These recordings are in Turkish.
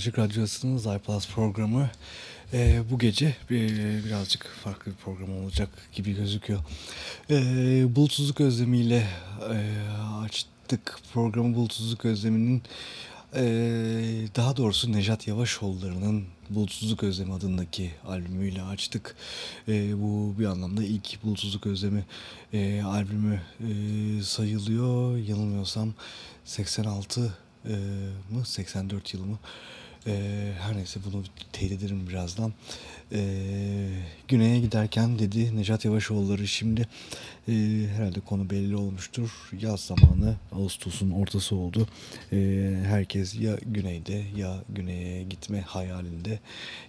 Açık Radyosu'nun iPlus programı e, bu gece e, birazcık farklı bir program olacak gibi gözüküyor. E, bulutsuzluk özlemiyle e, açtık programı bulutsuzluk özleminin e, daha doğrusu Nejat Yavaşoğulları'nın Bulutsuzluk Özlemi adındaki albümüyle açtık. E, bu bir anlamda ilk Bulutsuzluk Özlemi e, albümü e, sayılıyor. Yanılmıyorsam 86 e, mı 84 yıl mı e, her neyse bunu teyit ederim birazdan. E, güneye giderken dedi Necat Yavaşoğulları şimdi e, herhalde konu belli olmuştur. Yaz zamanı Ağustos'un ortası oldu. E, herkes ya güneyde ya güneye gitme hayalinde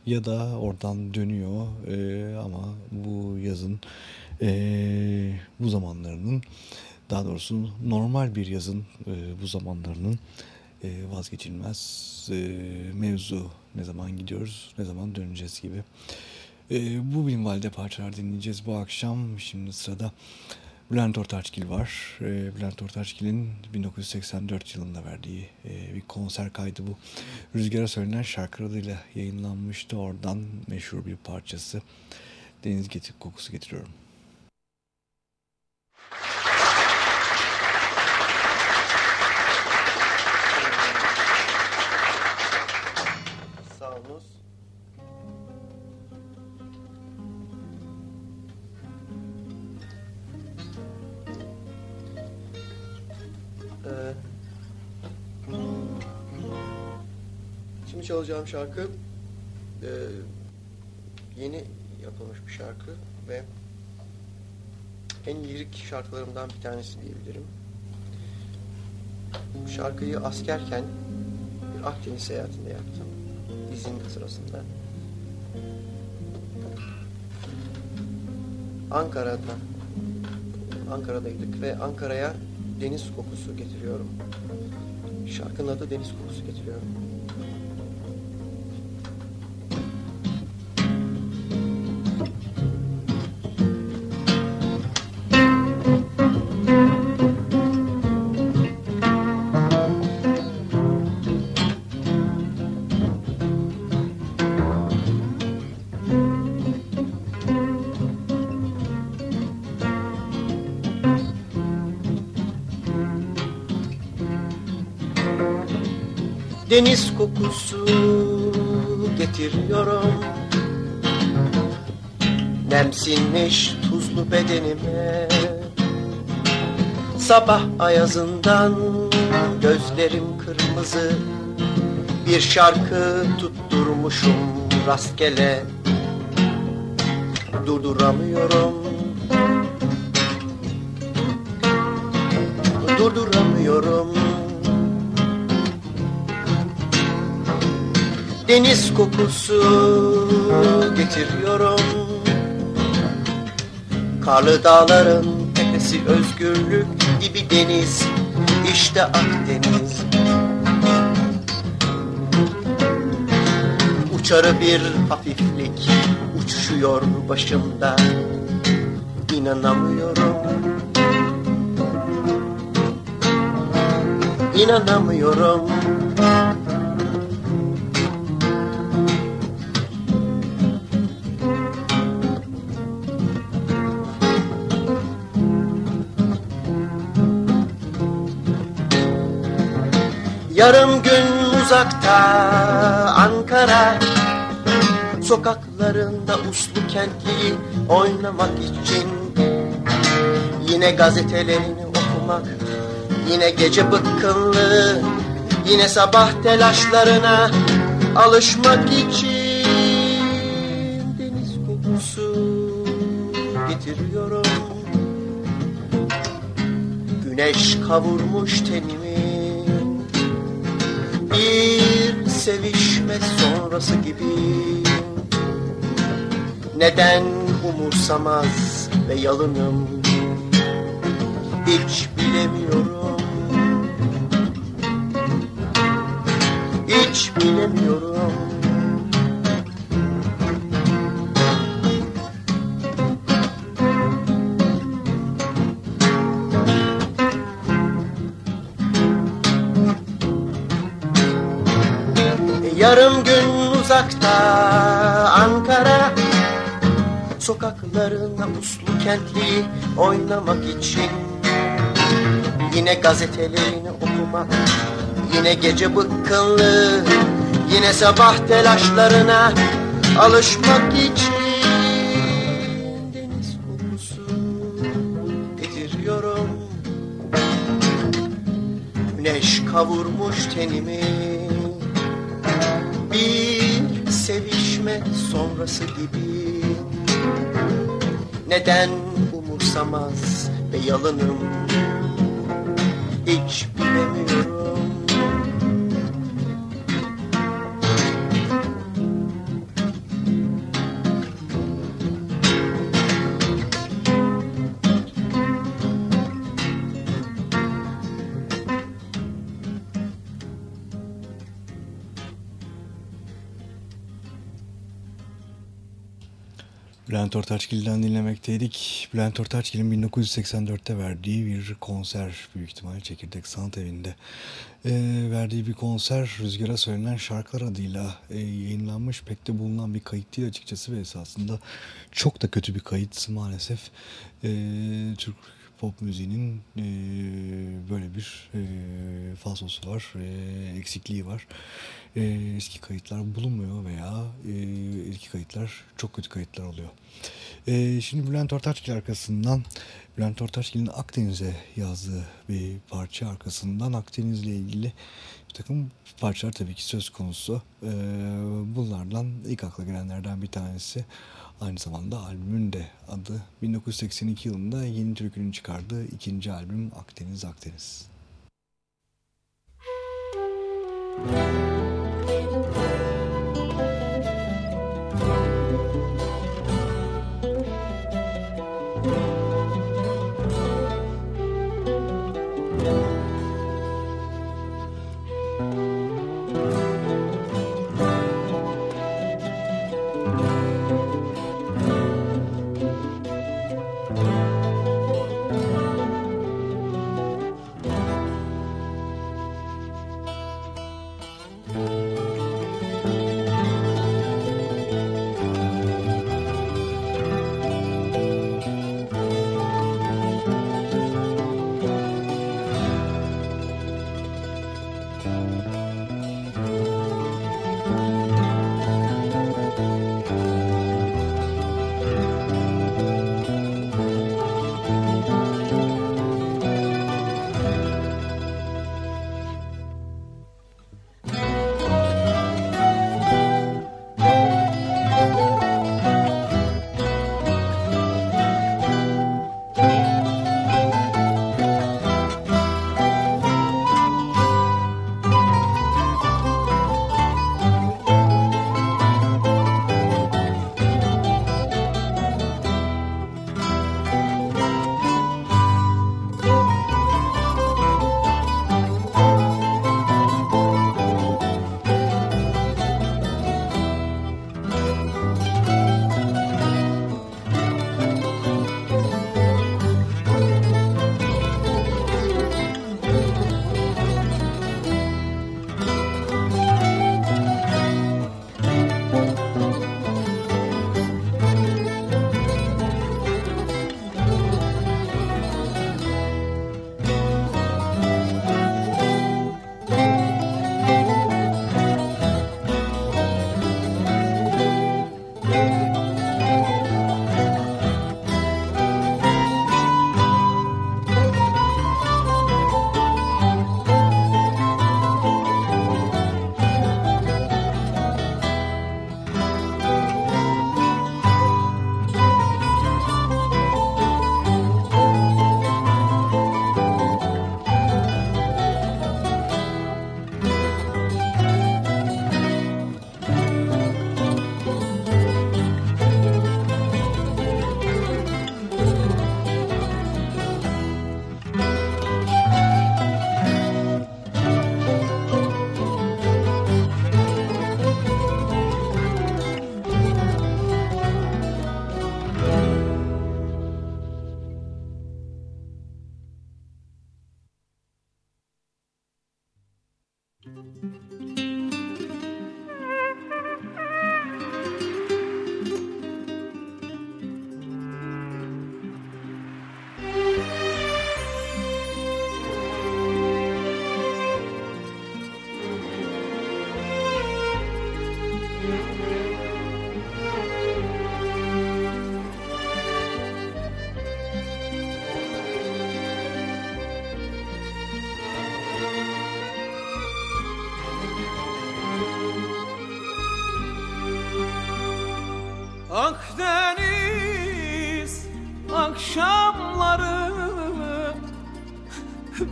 ya da oradan dönüyor. E, ama bu yazın e, bu zamanlarının daha doğrusu normal bir yazın e, bu zamanlarının vazgeçilmez e, mevzu. Ne zaman gidiyoruz, ne zaman döneceğiz gibi. E, bu minvalde parçalar dinleyeceğiz bu akşam. Şimdi sırada Bülent Ortaçgil var. Bülent Ortaçgil'in 1984 yılında verdiği e, bir konser kaydı bu. Rüzgara söylenen şarkı adıyla yayınlanmıştı. Oradan meşhur bir parçası. Deniz getir kokusu getiriyorum. Ee, çalacağım şarkı e, yeni yapılmış bir şarkı ve en lirik şarkılarımdan bir tanesi diyebilirim. Şarkıyı askerken bir Akdeniz seyahatinde yaptım. İzin sırasında. Ankara'da Ankara'daydık ve Ankara'ya deniz kokusu getiriyorum. Şarkının adı Deniz Kokusu Getiriyorum. Deniz kokusu getiriyorum. Nemsinmiş tuzlu bedenime. Sabah ayazından gözlerim kırmızı. Bir şarkı tutturmuşum rastgele. Durduramıyorum Deniz kokusu getiriyorum. Karlı dağların tepesi özgürlük gibi deniz İşte Akdeniz. Uçarı bir hafiflik uçuşuyor başımda. İnanamıyorum. İnanamıyorum Yarım gün uzakta Ankara. Sokaklarında uslu kentliyi oynamak için. Yine gazetelerini okumak Yine gece bıkkınlığı Yine sabah telaşlarına alışmak için. Deniz kokusu getiriyorum. Güneş kavurmuş tenimi bir sevişme sonrası gibi. Neden umursamaz ve yalınım? Hiç bilemiyorum. Hiç bilemiyorum Yarım gün uzakta Ankara. Sokaklarına uslu kentli oynamak için. Yine gazetelerini okumak Yine gece bıkkınlığı Yine sabah telaşlarına alışmak için. Deniz kokusu getiriyorum. Güneş kavurmuş tenimi bir sevişme sonrası gibi. Neden umursamaz ve yalınım Bülent Ortaçgil'den dinlemekteydik. Bülent Ortaçgil'in 1984'te verdiği bir konser büyük ihtimalle Çekirdek Sanat Evi'nde e, verdiği bir konser Rüzgar'a söylenen şarkılar adıyla e, yayınlanmış pek de bulunan bir kayıt değil açıkçası ve esasında çok da kötü bir kayıt maalesef. E, Türk pop müziğinin e, böyle bir e, falsosu var, e, eksikliği var. E, eski kayıtlar bulunmuyor veya e, eski kayıtlar çok kötü kayıtlar oluyor. E, şimdi Bülent Ortaçgil arkasından Bülent Ortaçgil'in Akdeniz'e yazdığı bir parça arkasından Akdeniz'le ilgili bir takım parçalar tabii ki söz konusu. E, bunlardan ilk akla gelenlerden bir tanesi aynı zamanda albümün de adı 1982 yılında Yeni Türkü'nün çıkardığı ikinci albüm Akdeniz Akdeniz. Müzik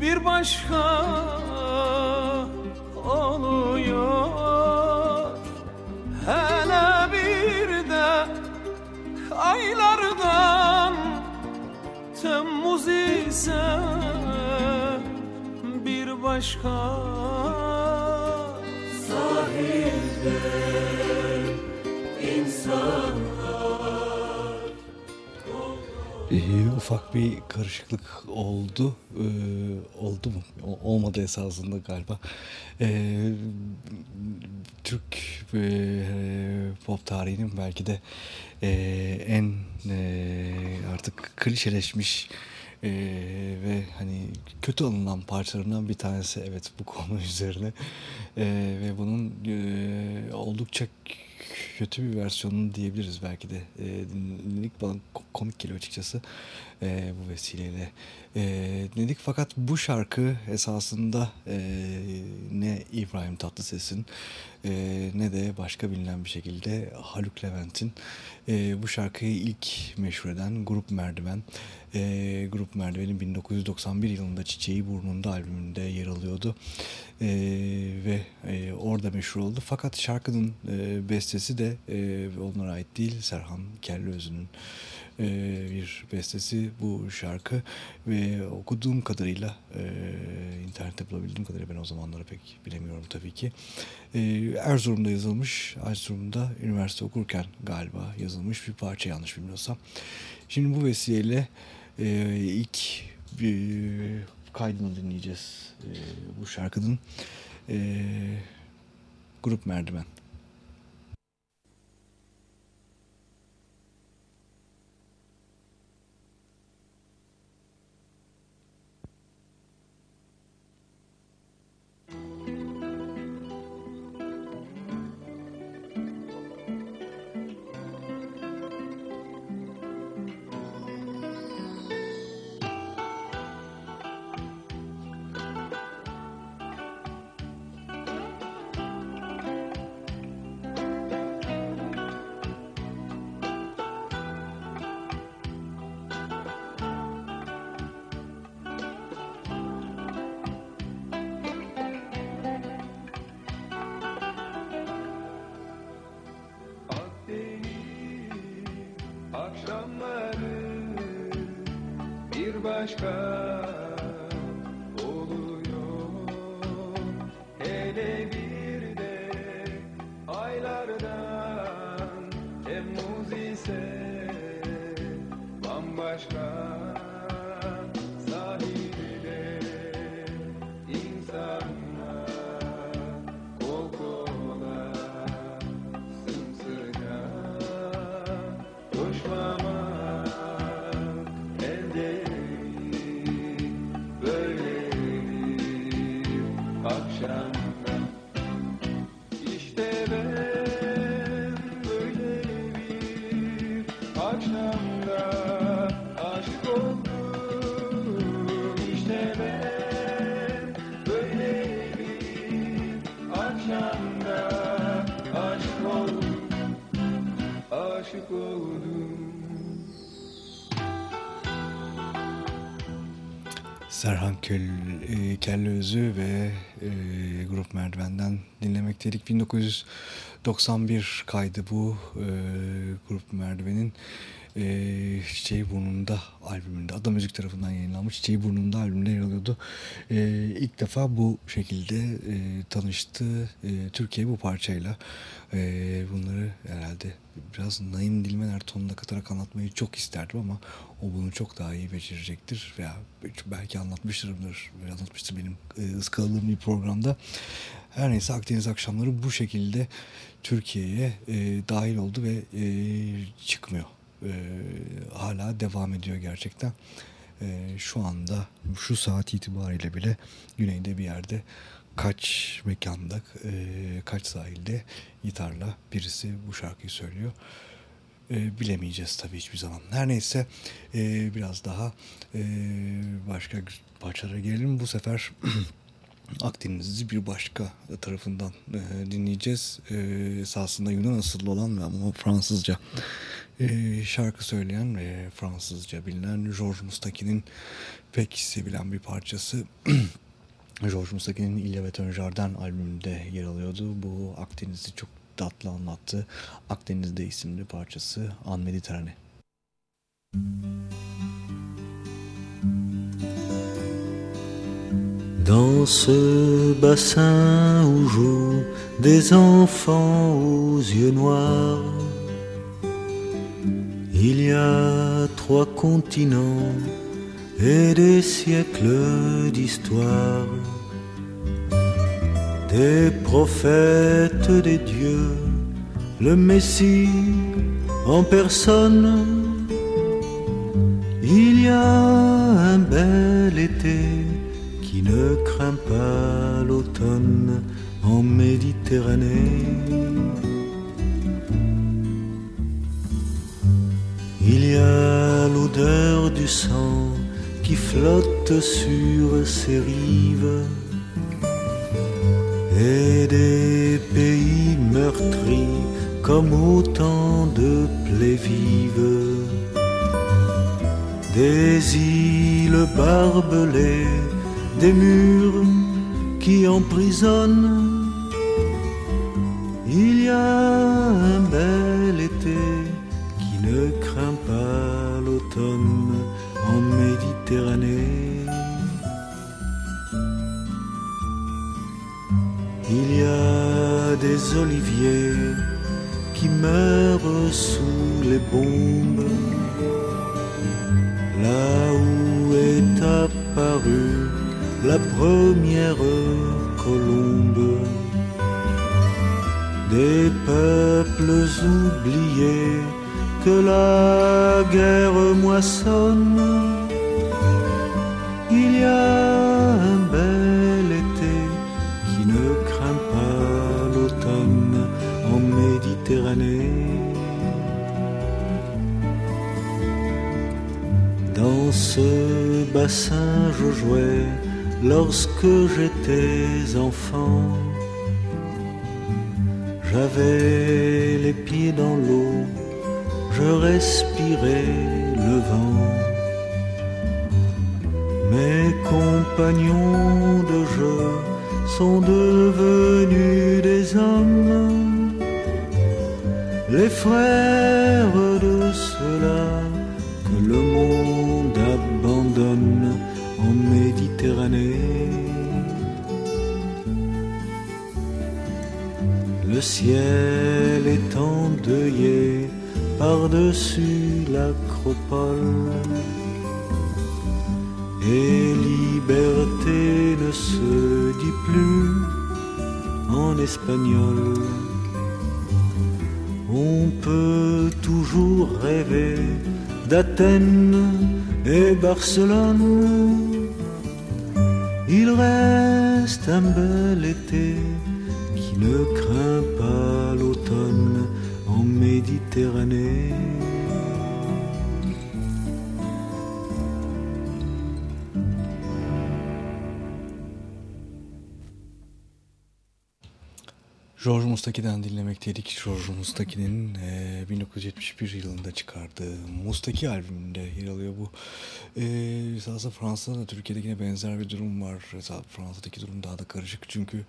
bir başka oluyor. Hele bir de aylardan Temmuz ise bir başka. Sahilde insan Ee, ufak bir karışıklık oldu. Ee, oldu mu? Olmadı esasında galiba. Ee, Türk e, pop tarihinin belki de e, en e, artık klişeleşmiş E, ve hani kötü alınan parçalarından bir tanesi evet bu konu üzerine e, ve bunun e, oldukça kötü bir versiyonu diyebiliriz belki de. E, dinledik bana komik geliyor açıkçası e, bu vesileyle. E, dinledik fakat bu şarkı esasında e, ne İbrahim Tatlıses'in e, ne de başka bilinen bir şekilde Haluk Levent'in e, bu şarkıyı ilk meşhur eden Grup Merdiven. E, Grup Merdiven'in 1991 yılında Çiçeği Burnunda albümünde yer alıyordu. E, ve e, orada meşhur oldu. Fakat şarkının e, bestesi de e, onlara ait değil. Serhan Kelliözü'nün e, bir bestesi bu şarkı ve okuduğum kadarıyla e, internette bulabildiğim kadarıyla ben o zamanları pek bilemiyorum tabii ki. E, Erzurum'da yazılmış, Erzurum'da üniversite okurken galiba yazılmış bir parça yanlış bilmiyorsam. Şimdi bu vesileyle e, ilk bir kaydını dinleyeceğiz e, bu şarkının. E, Grup Merdiven. crash, crash. Serhan Köl, e, Kelleözü ve e, Grup Merdiven'den dinlemekteydik. 1991 kaydı bu e, Grup Merdiven'in e, Çiçeği Burnunda albümünde. Ada Müzik tarafından yayınlanmış Çiçeği Burnunda albümünde yer alıyordu. E, ilk defa bu şekilde e, tanıştı e, Türkiye bu parçayla. E, bunları herhalde biraz Naim Dilmener tonuna katarak anlatmayı çok isterdim ama o bunu çok daha iyi becerecektir veya belki anlatmıştırımdır, anlatmıştır benim e, ıskaladığım bir programda. Her neyse Akdeniz akşamları bu şekilde Türkiye'ye e, dahil oldu ve e, çıkmıyor. E, hala devam ediyor gerçekten. E, şu anda şu saat itibariyle bile güneyde bir yerde kaç mekanda, e, kaç sahilde gitarla birisi bu şarkıyı söylüyor. E, bilemeyeceğiz tabii hiçbir zaman. Her neyse e, biraz daha e, başka parçalara gelelim. Bu sefer Akdeniz'i bir başka tarafından e, dinleyeceğiz. E, esasında Yunan asıllı olan ve ama Fransızca e, şarkı söyleyen ve Fransızca bilinen Georges Mustaki'nin pek sevilen bir parçası. George Mustaki'nin İlya ve Tönjar'dan albümünde yer alıyordu. Bu Akdeniz'i çok tatlı anlattı. Akdeniz'de isimli parçası An Mediterane. Dans ce bassin où jouent des enfants aux yeux noirs, il y a trois continents et des siècles d'histoire, des prophètes des dieux, le Messie en personne. Il y a un bel été qui ne craint pas l'automne en Méditerranée. Il y a l'odeur du sang qui flotte sur ses rives et des pays meurtris comme autant de plaies vives. Des îles barbelées, des murs qui emprisonnent. Il y a un bel été qui ne craint pas l'automne en Méditerranée. Il y a des oliviers qui meurent sous les bombes là où est apparue la première colombe. Des peuples oubliés la guerre moissonne. Il y a un bel été qui ne craint pas l'automne en Méditerranée. Dans ce bassin je jouais lorsque j'étais enfant. J'avais les pieds dans l'eau, je respirais le vent. Mes compagnons de jeu sont devenus des hommes, les frères de ceux-là que le monde abandonne en Méditerranée. Le ciel est endeuillé par-dessus l'acropole. Et liberté ne se dit plus en espagnol. On peut toujours rêver d'Athènes et Barcelone. Il reste un bel été qui ne craint pas l'automne Méditerranée. George Mustaki'den dinlemekteydik. George Mustaki'nin e, 1971 yılında çıkardığı Mustaki albümünde yer alıyor bu. E, esasında Fransa'da da Türkiye'de yine benzer bir durum var. Esasında Fransa'daki durum daha da karışık çünkü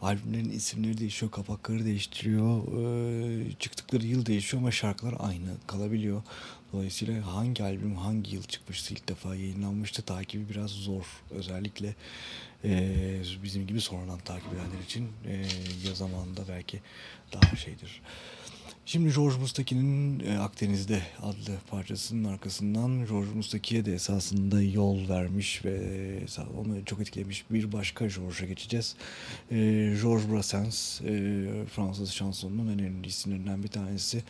albümlerin isimleri değişiyor, kapakları değiştiriyor, e, çıktıkları yıl değişiyor ama şarkılar aynı kalabiliyor. Dolayısıyla hangi albüm hangi yıl çıkmıştı ilk defa yayınlanmıştı takibi biraz zor. Özellikle e, bizim gibi sonradan takip edenler için e, ya zamanında belki daha şeydir. Şimdi George Mustaki'nin e, Akdeniz'de adlı parçasının arkasından George Mustaki'ye de esasında yol vermiş ve onu çok etkilemiş bir başka George'a geçeceğiz. E, Georges Brassens, e, Fransız şansonunun en önemli isimlerinden bir tanesi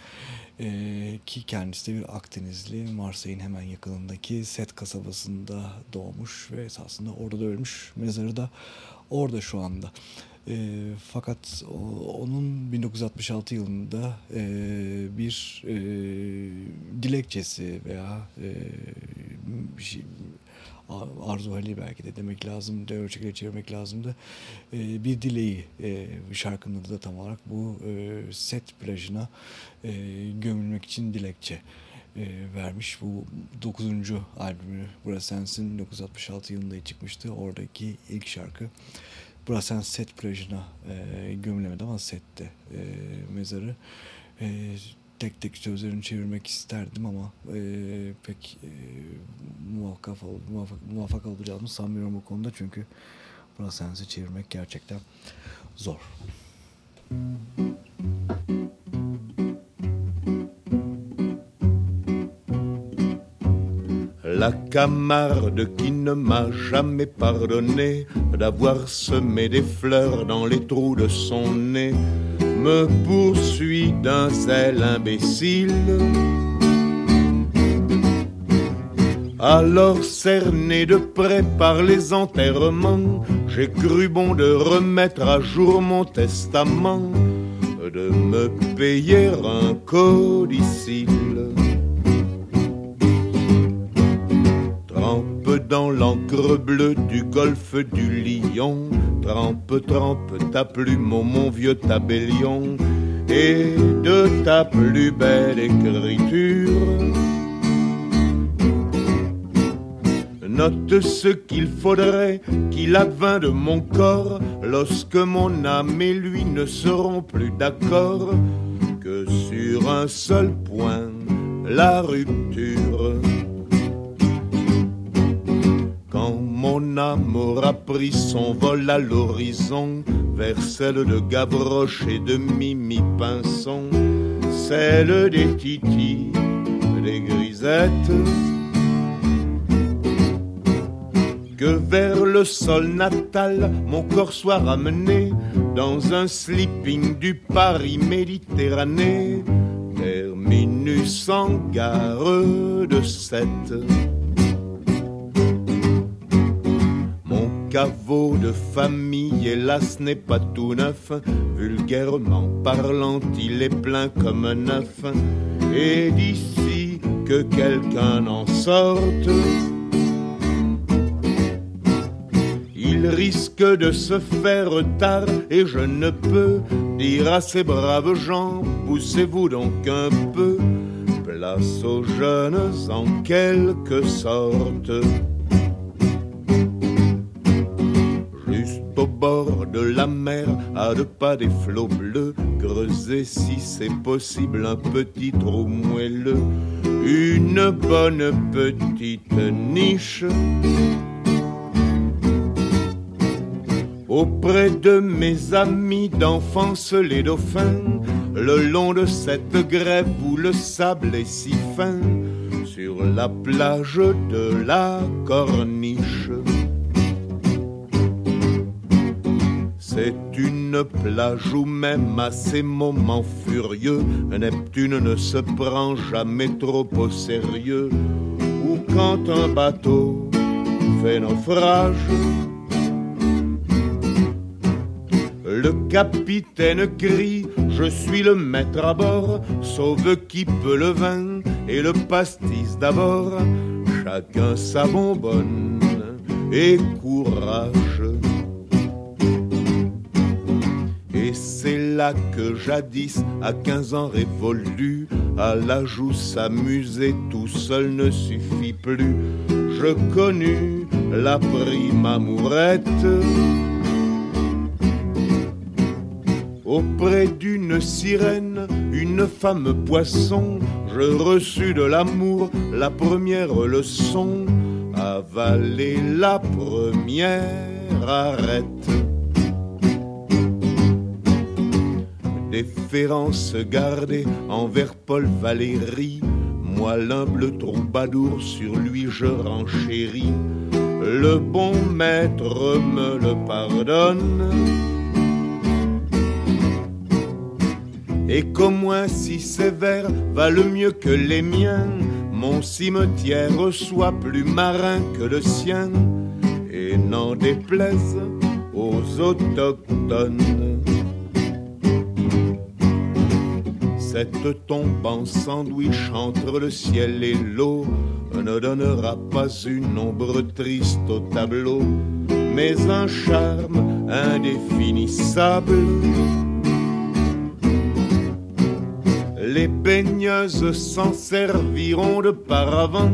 ki kendisi de bir Akdenizli, Marseille'in hemen yakınındaki Set kasabasında doğmuş ve esasında orada da ölmüş. Mezarı da orada şu anda. E, fakat o, onun 1966 yılında e, bir e, dilekçesi veya e, bir şey, arzu hali belki de demek lazım, ölçekleri çevirmek lazımdı. E, bir dileği e, şarkının da tam olarak bu e, set plajına e, gömülmek için dilekçe e, vermiş. Bu 9. albümü Brassens'in 1966 yılında çıkmıştı. Oradaki ilk şarkı. Brassens set plajına e, gömülemedi ama sette e, mezarı. E, tek tek sözlerini çevirmek isterdim ama e, pek e, muvaffak, muvaffak, muvaffak olacağımı sanmıyorum bu konuda çünkü Brassens'i çevirmek gerçekten zor. La camarde qui ne m'a jamais pardonné d'avoir semé des fleurs dans les trous de son nez me poursuit d'un zèle imbécile. Alors cerné de près par les enterrements, j'ai cru bon de remettre à jour mon testament, de me payer un codicile. Dans l'encre bleue du golfe du Lion, trempe, trempe ta plume au mon vieux tabellion, et de ta plus belle écriture Note ce qu'il faudrait qu'il advint de mon corps. Lorsque mon âme et lui ne seront plus d'accord que sur un seul point, la rupture. Mon pris son vol à l'horizon vers celle de Gavroche et de Mimi Pinson, celle des titis, des grisettes, que vers le sol natal mon corps soit ramené dans un sleeping du Paris Méditerranée, terminus en gare de Sète. Caveau de famille, hélas, n'est pas tout neuf, vulgairement parlant, il est plein comme un œuf, et d'ici que quelqu'un en sorte, il risque de se faire tard. Et je ne peux dire à ces braves gens, poussez-vous donc un peu, place aux jeunes en quelque sorte. Au bord de la mer, à deux pas des flots bleus, creuser si c'est possible un petit trou moelleux, une bonne petite niche auprès de mes amis d'enfance les dauphins, le long de cette grève où le sable est si fin, sur la plage de la corniche. C'est une plage où même à ces moments furieux, Neptune ne se prend jamais trop au sérieux, ou quand un bateau fait naufrage, Le capitaine crie, je suis le maître à bord, sauve qui peut le vin et le pastis d'abord, chacun sa bonbonne et courage. Et c'est là que jadis, à quinze ans révolus, à la joue s'amuser tout seul ne suffit plus. Je connus la prime amourette Auprès d'une sirène, une femme poisson, je reçus de l'amour la première leçon, avaler la première arrête. Déférence gardée envers Paul Valéry, moi l'humble troubadour sur lui je renchéris. Le bon maître me le pardonne et qu'au moins si sévère valent mieux que les miens, mon cimetière soit plus marin que le sien, et n'en déplaise aux autochtones. Cette tombe en sandwich entre le ciel et l'eau ne donnera pas une ombre triste au tableau, mais un charme indéfinissable Les baigneuses s'en serviront de paravent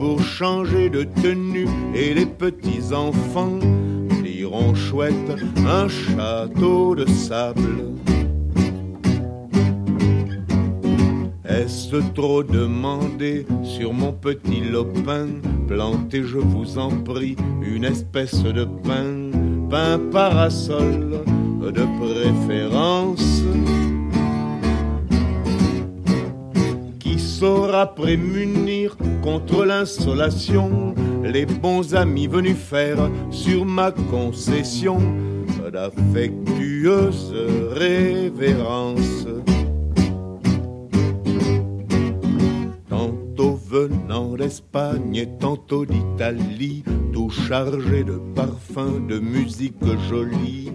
pour changer de tenue et les petits enfants diront chouette un château de sable. Est-ce trop demandé sur mon petit lopin? Plantez, je vous en prie, une espèce de pain, pain parasol de préférence. Saura prémunir contre l'insolation les bons amis venus faire sur ma concession? D'affectueuses révérences. Venant d'Espagne et tantôt d'Italie, tout chargé de parfums, de musique jolie.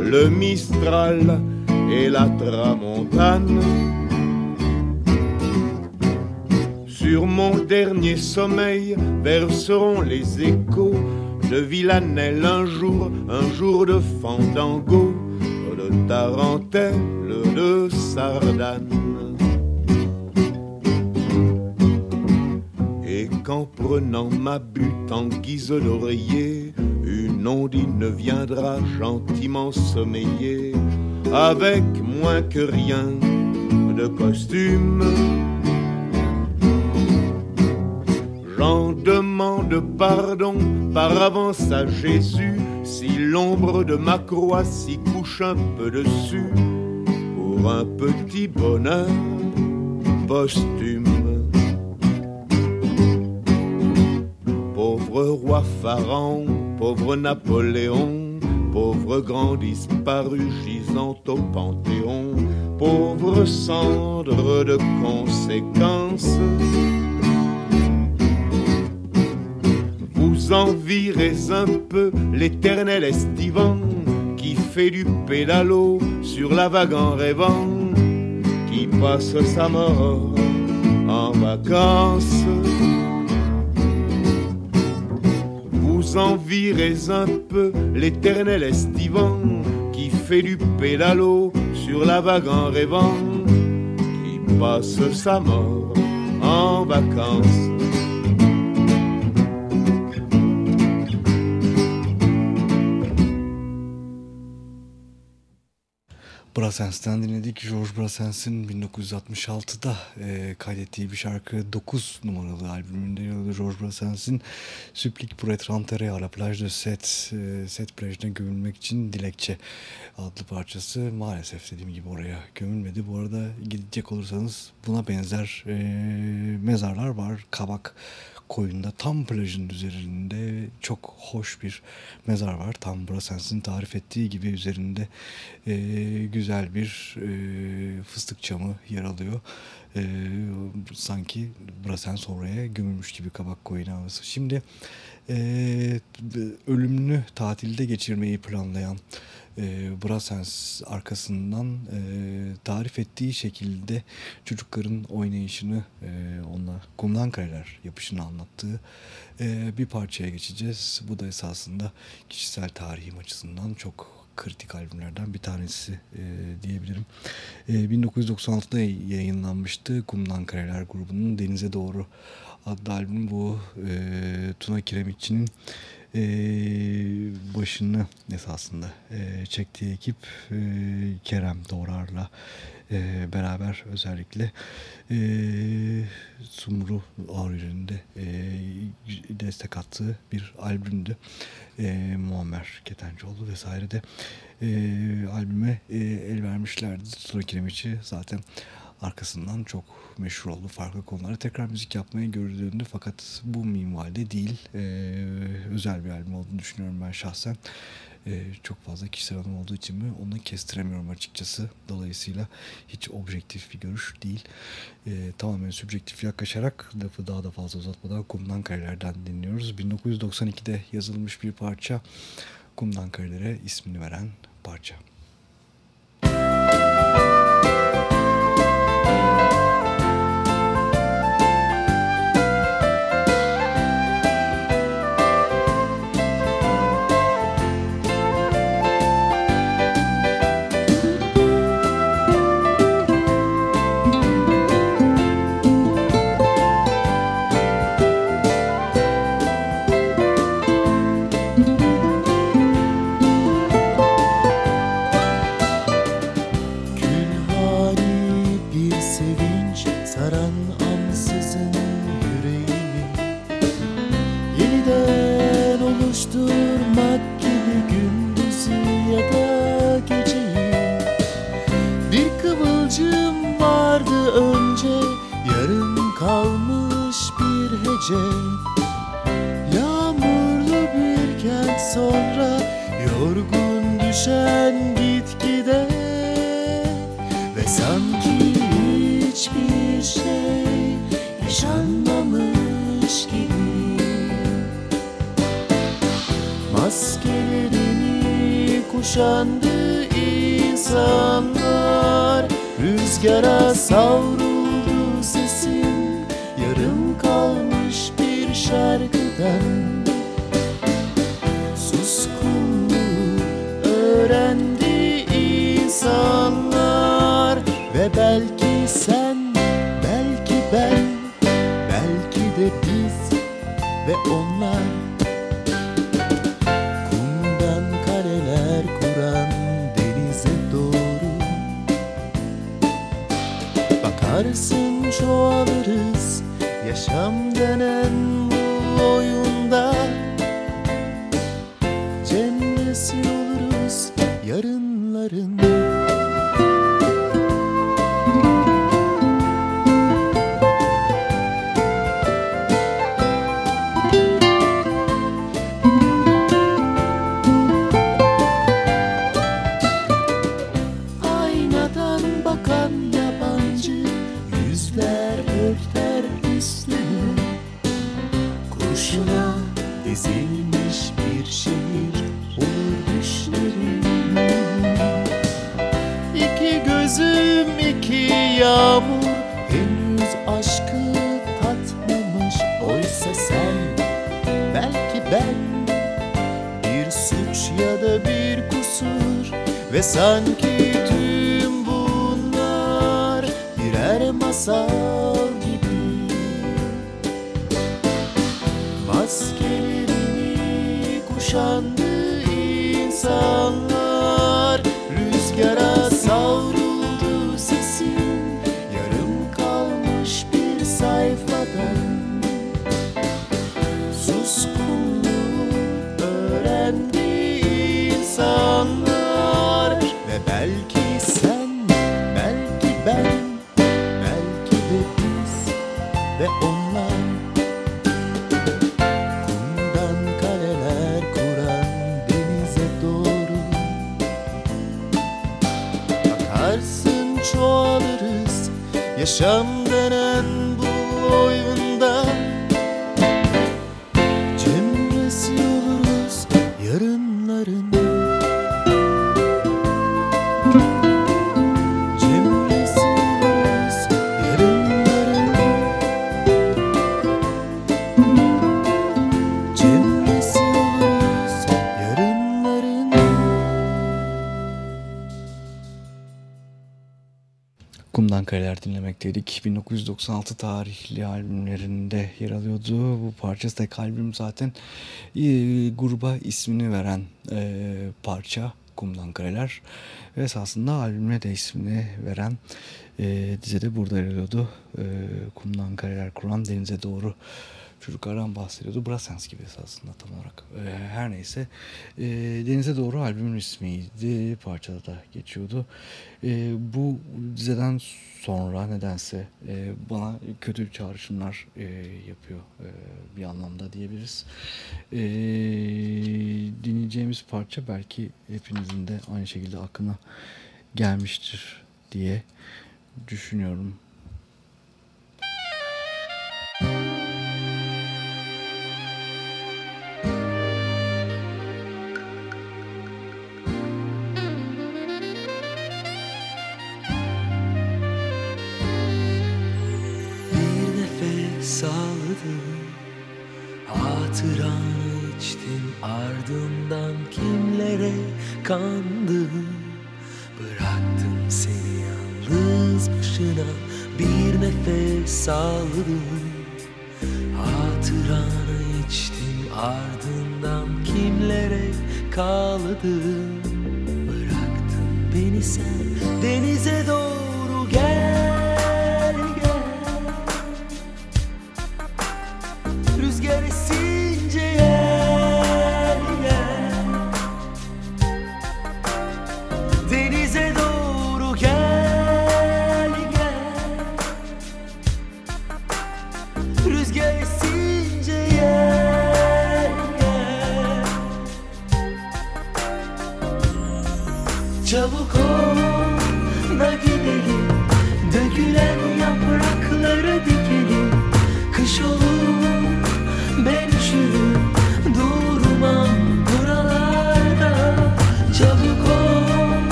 Le Mistral et la Tramontane. Sur mon dernier sommeil verseront les échos de Villanelle un jour, un jour de Fandango, de Tarentelle, de Sardane. Qu'en prenant ma butte en guise d'oreiller, une ondine viendra gentiment sommeiller, avec moins que rien de costume. J'en demande pardon par avance à Jésus si l'ombre de ma croix s'y couche un peu dessus pour un petit bonheur posthume. Roi Pharaon, pauvre Napoléon, pauvre grand disparu gisant au Panthéon, pauvre cendre de conséquences. Vous envirez un peu l'éternel estivant qui fait du pédalo sur la vague en rêvant, qui passe sa mort en vacances. Envirez un peu l'éternel estivant qui fait du pédalo sur la vague en rêvant, qui passe sa mort en vacances. Brassens'ten dinledik. George Brassens'in 1966'da e, kaydettiği bir şarkı 9 numaralı albümünde yer alıyor. George Brassens'in Supplique pour être enterré à la plage de Set, e, Set plajına gömülmek için Dilekçe adlı parçası maalesef dediğim gibi oraya gömülmedi. Bu arada gidecek olursanız buna benzer e, mezarlar var. Kabak koyunda tam plajın üzerinde çok hoş bir mezar var. Tam Brassens'in tarif ettiği gibi üzerinde e, güzel bir e, fıstık çamı yer alıyor. E, sanki Brassens oraya gömülmüş gibi kabak koyun havası. Şimdi e, ölümlü tatilde geçirmeyi planlayan e, Brassens arkasından e, tarif ettiği şekilde çocukların oynayışını e, ona kumdan kareler yapışını anlattığı e, bir parçaya geçeceğiz. Bu da esasında kişisel tarihim açısından çok kritik albümlerden bir tanesi e, diyebilirim. E, 1996'da yayınlanmıştı Kumdan Kareler grubunun Denize Doğru adlı albüm bu e, Tuna Kiremitçi'nin e, başını esasında e, çektiği ekip e, Kerem Doğrar'la e, beraber özellikle e, Sumru Ağrı'nın e, destek attığı bir albümdü. E, Muammer Ketencoğlu vesaire de e, albüme e, el vermişlerdi. Tuna Kiremitçi zaten arkasından çok meşhur oldu. Farklı konulara tekrar müzik yapmaya görüldüğünde fakat bu minvalde değil. Ee, özel bir albüm olduğunu düşünüyorum ben şahsen. Ee, çok fazla kişisel anım olduğu için mi onu kestiremiyorum açıkçası. Dolayısıyla hiç objektif bir görüş değil. Ee, tamamen sübjektif yaklaşarak lafı daha da fazla uzatmadan Kumdan Kareler'den dinliyoruz. 1992'de yazılmış bir parça. Kumdan Karelere ismini veren parça. Kıvılcım vardı önce yarım kalmış bir hece. Yağmurlu bir kent sonra yorgun düşen gitgide. Ve sanki hiçbir şey yaşanmamış gibi. Maskelerini kuşandı insanlar Rüzgara savruldu Maskelerini kuşandı insanlar Some dinlemekteydik. 1996 tarihli albümlerinde yer alıyordu. Bu parça tek albüm zaten e, gruba ismini veren e, parça Kumdan Kareler. Esasında albüme de ismini veren e, dize de burada yer alıyordu. E, Kumdan Kareler kuran denize doğru çocuklardan bahsediyordu. Brassens gibi esasında tam olarak. E, her neyse. E, Denize Doğru albümün ismiydi. Parçada da geçiyordu. E, bu dizeden sonra nedense e, bana kötü çağrışımlar e, yapıyor e, bir anlamda diyebiliriz. E, dinleyeceğimiz parça belki hepinizin de aynı şekilde aklına gelmiştir diye düşünüyorum. Hatıranı içtim ardından kimlere kandım Bıraktım seni yalnız başına Bir nefes aldım. Hatıranı içtim ardından kimlere kaldım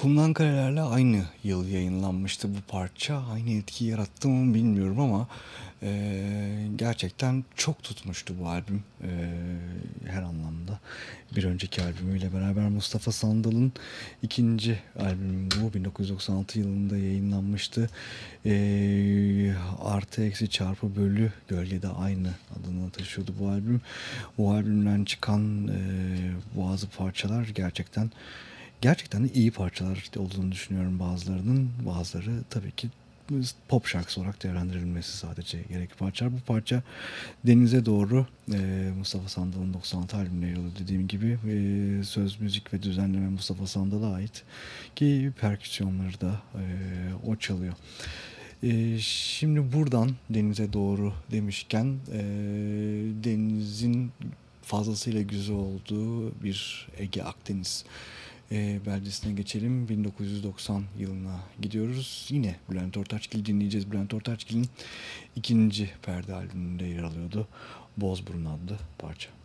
Kumdan Kareler'le aynı yıl yayınlanmıştı bu parça. Aynı etki yarattı mı bilmiyorum ama e, gerçekten çok tutmuştu bu albüm e, her anlamda. Bir önceki albümüyle beraber Mustafa Sandal'ın ikinci albümü bu 1996 yılında yayınlanmıştı. E, artı eksi çarpı bölü gölgede aynı adını taşıyordu bu albüm. Bu albümden çıkan e, bazı parçalar gerçekten gerçekten de iyi parçalar olduğunu düşünüyorum bazılarının. Bazıları tabii ki pop şarkısı olarak değerlendirilmesi sadece gerekli parçalar. Bu parça Denize Doğru e, Mustafa Sandal'ın 96 albümüne yer dediğim gibi. E, söz, müzik ve düzenleme Mustafa Sandal'a ait ki perküsyonları da e, o çalıyor. E, şimdi buradan denize doğru demişken e, denizin fazlasıyla güzel olduğu bir Ege Akdeniz e, beldesine geçelim. 1990 yılına gidiyoruz. Yine Bülent Ortaçgil dinleyeceğiz. Bülent Ortaçgil'in ikinci perde albümünde yer alıyordu. Bozburun adlı parça.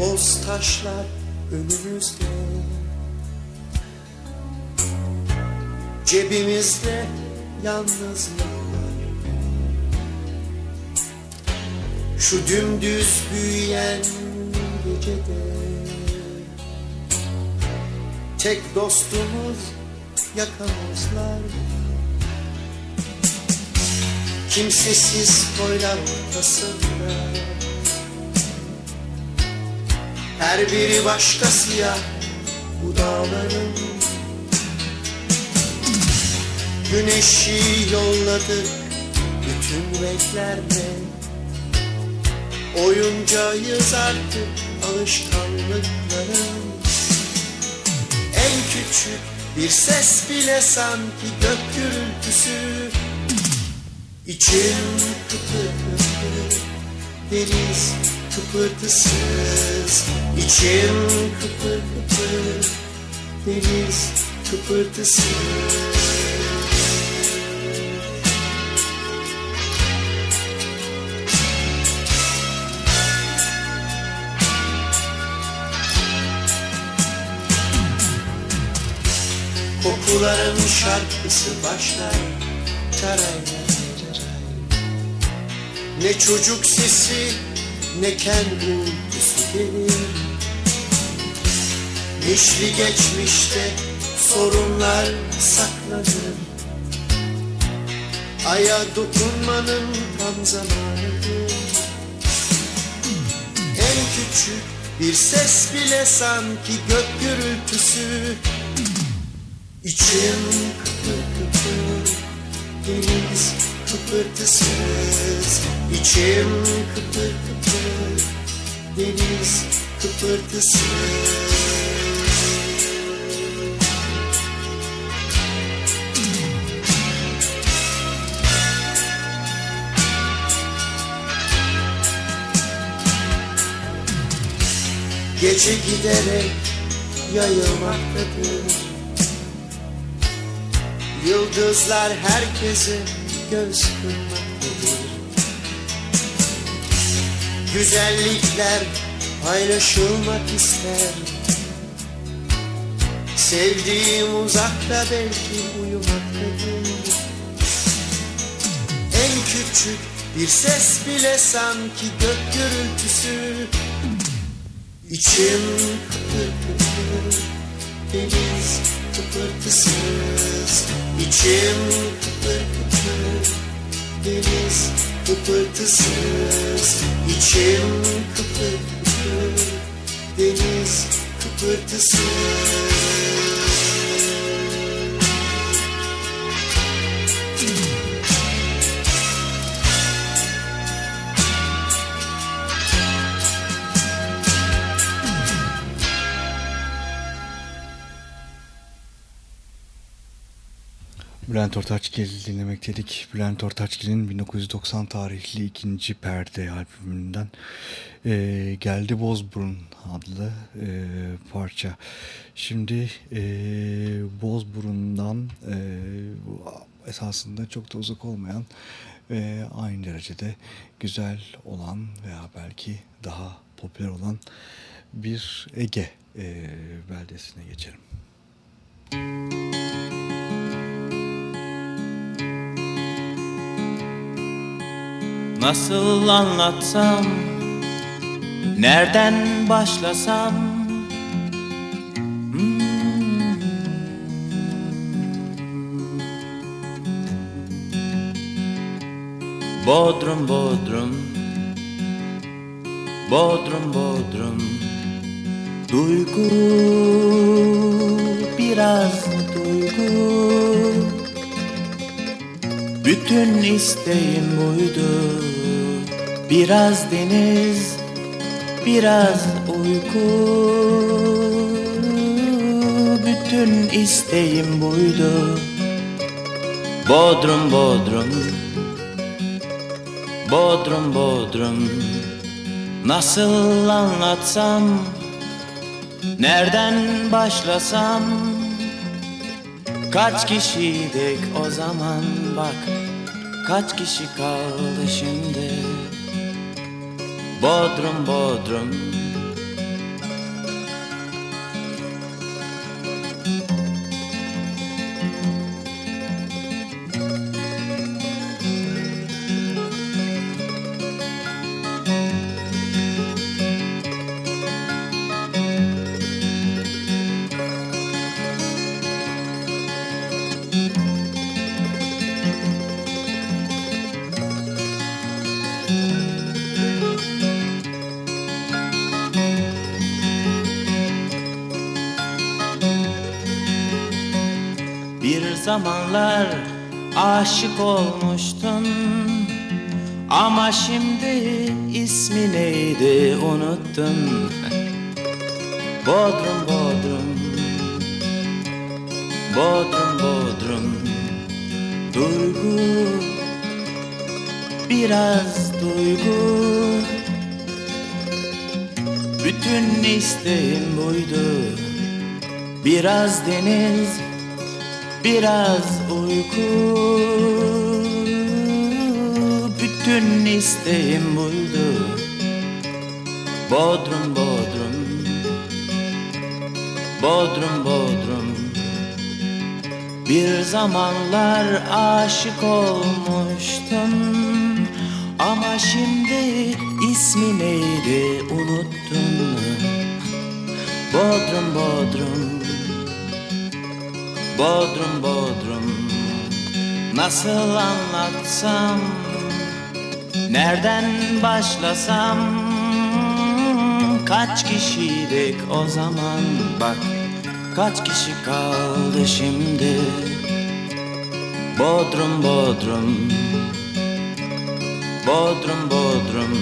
Boz taşlar önümüzde. Cebimizde yalnızlık var Şu dümdüz büyüyen gecede. Tek dostumuz yakamızlar. Kimsesiz koylar ortasında Her biri başka siyah bu dağların. Güneşi yolladık bütün renklerle Oyuncağız artık alışkanlıkların En küçük bir ses bile sanki gök gürültüsü. İçim kıpır kıpır deniz kıpırtısız İçim kıpır kıpır deniz kıpırtısız Kokuların şarkısı başlar Taray. Ne çocuk sesi ne kendi uykusu gelir Neşli geçmişte sorunlar saklanır Aya dokunmanın tam zamanıdır En küçük bir ses bile sanki gök gürültüsü. İçim kıpır kıpır deniz kıpırtısız. İçim kıpır kıpır deniz kıpırtısız Gece giderek yayılmaktadır. Yıldızlar herkese göz kırmaktadır Güzellikler paylaşılmak ister. Sevdiğim uzakta belki uyumaktadır En küçük bir ses bile sanki gök gürültüsü. İçim kıpır kıpır deniz kıpırtısız İçim kıpır kıpır deniz kıpırtısız İçim kıpır kıpır deniz kıpırtısız Bülent Ortaçgil dinlemekteydik. Bülent Ortaçgil'in 1990 tarihli ikinci perde albümünden e, Geldi Bozburun adlı e, parça. Şimdi e, Bozburun'dan e, esasında çok da uzak olmayan ve aynı derecede güzel olan veya belki daha popüler olan bir Ege e, beldesine geçelim. Nasıl anlatsam Nereden başlasam? Hmm. Bodrum Bodrum. Bodrum Bodrum. Duygu biraz duygu. Bütün isteğim buydu Biraz deniz, biraz uyku. Bütün isteğim buydu. Bodrum, Bodrum. Bodrum, Bodrum. Nasıl anlatsam Nereden başlasam? Kaç kişiydik o zaman? Bak Kaç kişi kaldı şimdi Bodrum Bodrum aşık olmuştun. Ama şimdi ismi neydi unuttun. Bodrum Bodrum. Bodrum Bodrum. Duygu. Biraz duygu. Bütün isteğim buydu. Biraz deniz Biraz uyku. Bütün isteğim buydu. Bodrum Bodrum. Bodrum Bodrum. Bir zamanlar aşık olmuştum. Ama şimdi ismi neydi unuttun. Bodrum Bodrum. Bodrum Bodrum Nasıl anlatsam Nereden başlasam? Kaç kişiydik o zaman? Bak Kaç kişi kaldı şimdi? Bodrum Bodrum. Bodrum Bodrum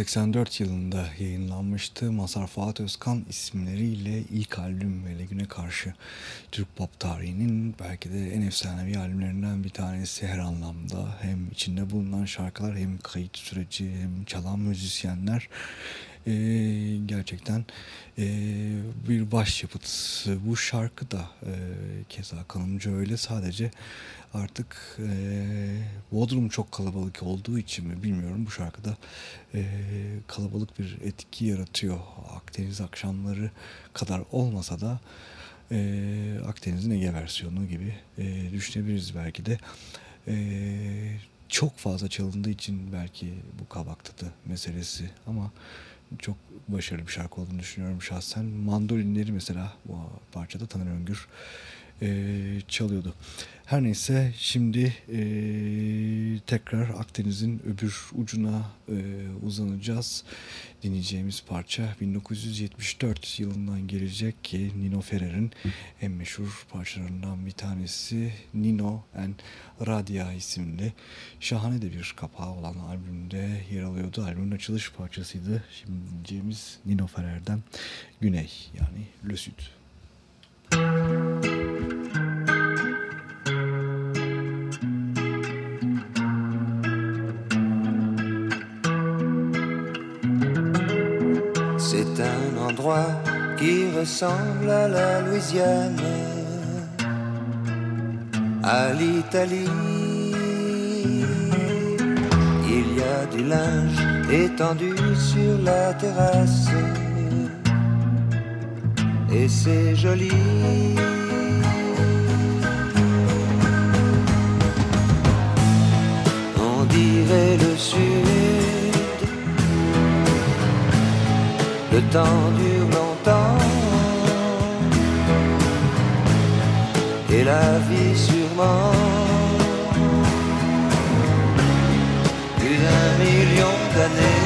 ...1984 yılında yayınlanmıştı. Mazhar Fuat Özkan isimleriyle ilk albüm Hele Güne Karşı... ...Türk pop tarihinin belki de en efsanevi albümlerinden bir tanesi her anlamda. Hem içinde bulunan şarkılar hem kayıt süreci hem çalan müzisyenler... Ee, gerçekten e, bir başyapıt. Bu şarkı da e, keza kanımca öyle sadece artık e, Bodrum çok kalabalık olduğu için mi bilmiyorum bu şarkıda e, kalabalık bir etki yaratıyor. Akdeniz akşamları kadar olmasa da e, Akdeniz'in Ege versiyonu gibi e, düşünebiliriz belki de. E, çok fazla çalındığı için belki bu kabak tadı meselesi ama çok başarılı bir şarkı olduğunu düşünüyorum şahsen. Mandolinleri mesela bu parçada Taner Öngür e, çalıyordu. Her neyse şimdi e, tekrar Akdeniz'in öbür ucuna e, uzanacağız. Dinleyeceğimiz parça 1974 yılından gelecek ki Nino Ferrer'in en meşhur parçalarından bir tanesi Nino and Radia isimli şahane de bir kapağı olan albümde yer alıyordu. Albümün açılış parçasıydı. Şimdi dinleyeceğimiz Nino Ferrer'den Güney yani Le Sud. Müzik qui ressemble à la Louisiane, à l'Italie. Il y a du linge étendu sur la terrasse, et c'est joli. On dirait le sud, le temps dure longtemps. Et la vie sûrement plus d'un million d'années.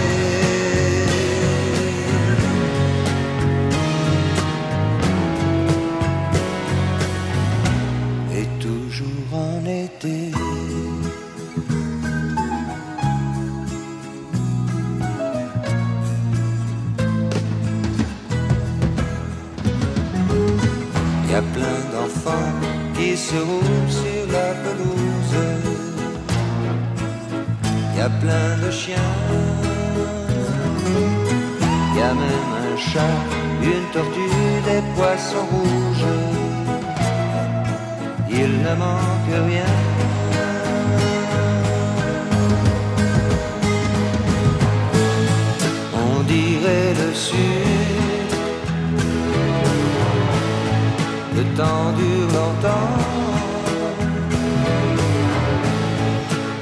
Qui se roulent sur la pelouse. Y a plein de chiens. Y a même un chat, une tortue, des poissons rouges. Il ne manque rien. On dirait le sud temps dure longtemps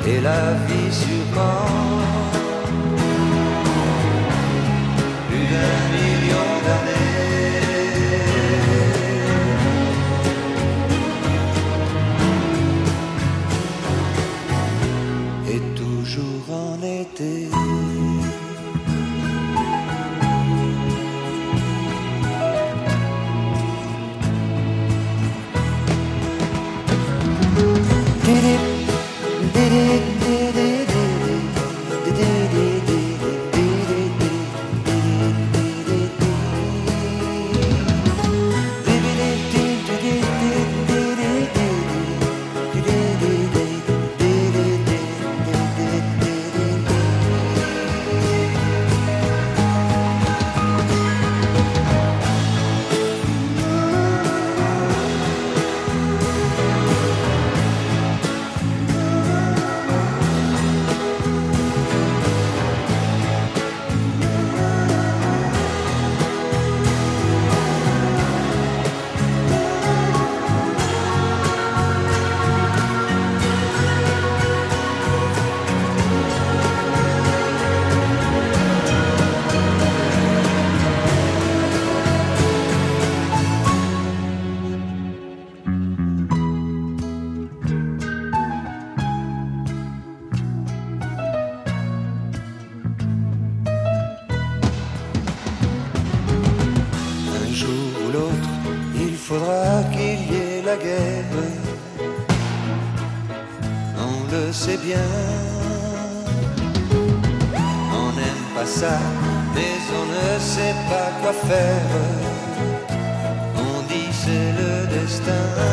et la vie sûrement le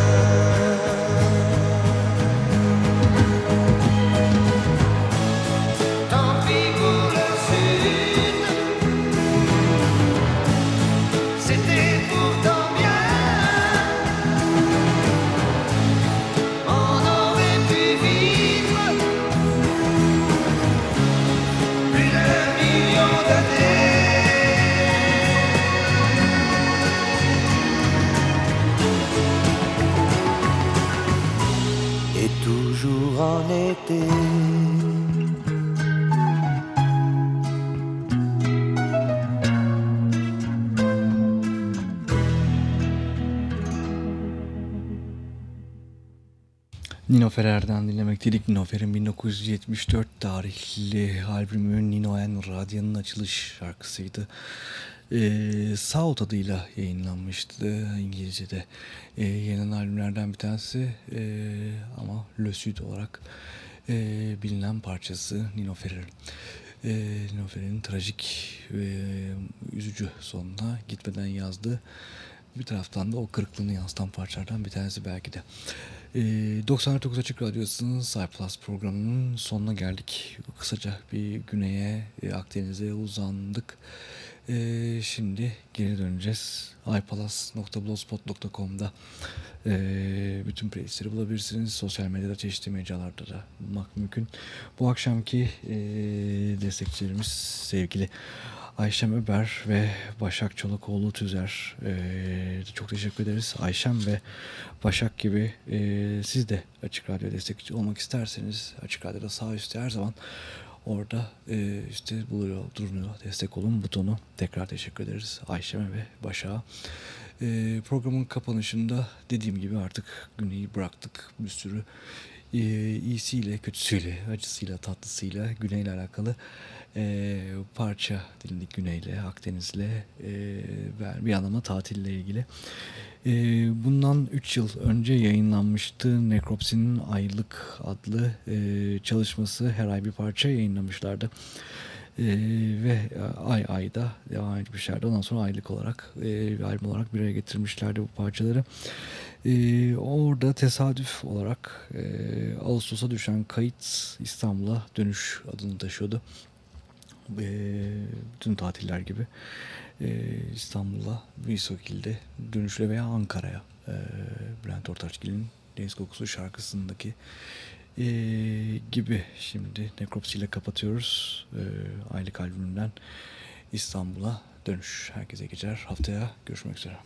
Nino Ferrer'den dinlemekteydik. Nino Ferr'in 1974 tarihli albümü Nino en Radya'nın açılış şarkısıydı. Ee, South adıyla yayınlanmıştı İngilizce'de. Ee, yayınlanan albümlerden bir tanesi ee, ama Le Sud olarak ee, bilinen parçası Nino Ferrer. Ee, Nino Ferrer'in trajik ve üzücü sonuna gitmeden yazdığı bir taraftan da o kırıklığını yansıtan parçalardan bir tanesi belki de. E, 99 Açık Radyosu'nun Cyplus programının sonuna geldik. Kısaca bir güneye, e, Akdeniz'e uzandık. E, şimdi geri döneceğiz. ipalas.blogspot.com'da e, bütün playlistleri bulabilirsiniz. Sosyal medyada, çeşitli mecralarda da bulmak mümkün. Bu akşamki e, destekçilerimiz sevgili Ayşem Öber ve Başak Çolakoğlu Tüzer. Ee, çok teşekkür ederiz. Ayşem ve Başak gibi e, siz de Açık Radyo destekçi olmak isterseniz Açık Radyo'da sağ üstte her zaman orada e, işte buluyor, duruyor destek olun butonu. Tekrar teşekkür ederiz Ayşem'e ve Başak'a. E, programın kapanışında dediğim gibi artık güneyi bıraktık. Bir sürü iyisiyle, kötüsüyle, acısıyla, tatlısıyla güneyle alakalı e, parça dinledik Güney'le, Akdeniz'le e, bir anlamda tatille ilgili. E, bundan 3 yıl önce yayınlanmıştı Necropsy'nin Aylık adlı e, çalışması her ay bir parça yayınlamışlardı. Ee, ve ay ayda devam etmişlerdi. Ondan sonra aylık olarak e, albüm olarak bir araya getirmişlerdi bu parçaları. Ee, orada tesadüf olarak e, Ağustos'a düşen kayıt İstanbul'a dönüş adını taşıyordu. E, bütün tatiller gibi e, İstanbul'a bir şekilde dönüşle veya Ankara'ya e, Bülent Ortaçgil'in Deniz Kokusu şarkısındaki e, gibi. Şimdi Necropsy ile kapatıyoruz. E, aylık albümünden İstanbul'a dönüş. Herkese geceler. Haftaya görüşmek üzere.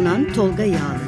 Sunan Tolga Yağlı